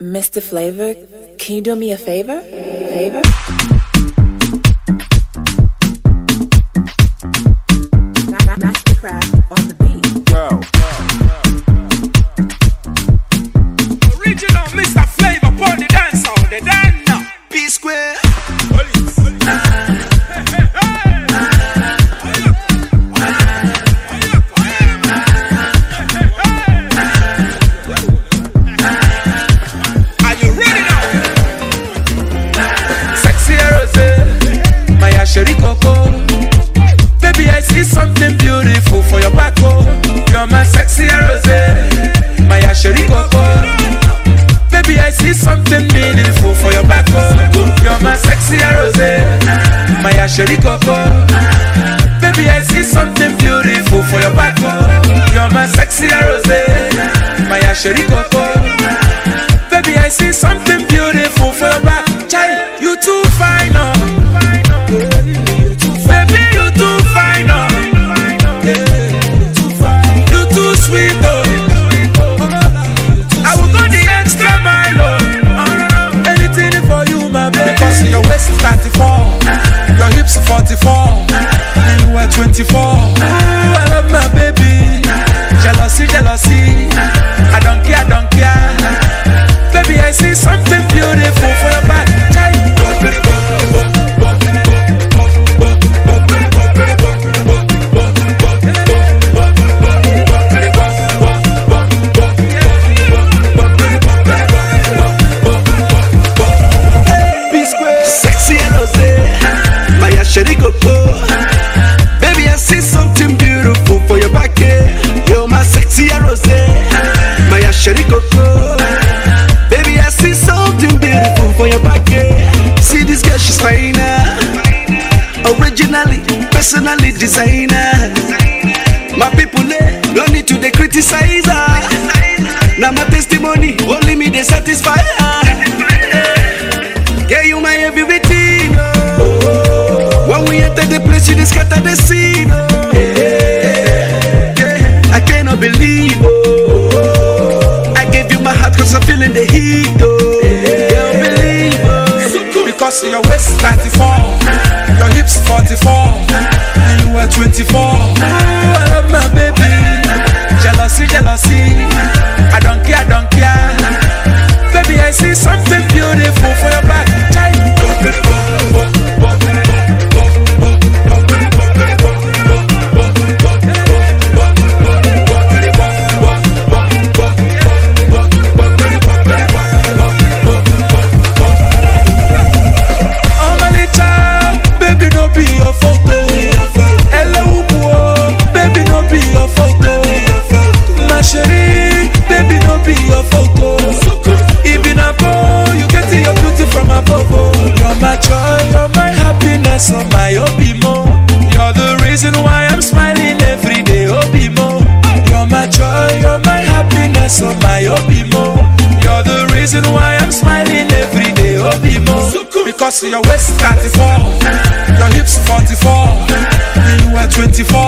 Mr. Flavour, can you do me a favor? Favor? Baby, I see something beautiful for your back. oh. You're my sexy Rose. My Sherry Coco. Baby, I see something meaningful for your back. oh. You're my sexy Rose. My Sherry Coco. Baby, I see something beautiful for your back. oh. You're my sexy Rose. My Sherry Coco. Oh. Baby, I see something 24. Ooh, I love my baby. Jealousy, jealousy. My Sherry Coco. Baby, I see something beautiful for your back. eh. See this girl, she's finer. Originally, personally designer. My people, eh, don't need to they criticize her. Now my testimony, only me they satisfy her. Yeah, you my everything. Oh. When we enter the place, you just scatter the scene. Oh. Yeah, yeah. I cannot believe. Because your waist 34, your hips 44, and you are 24. Ooh, I love my baby. Because your waist 34, your hips 44, and you are 24.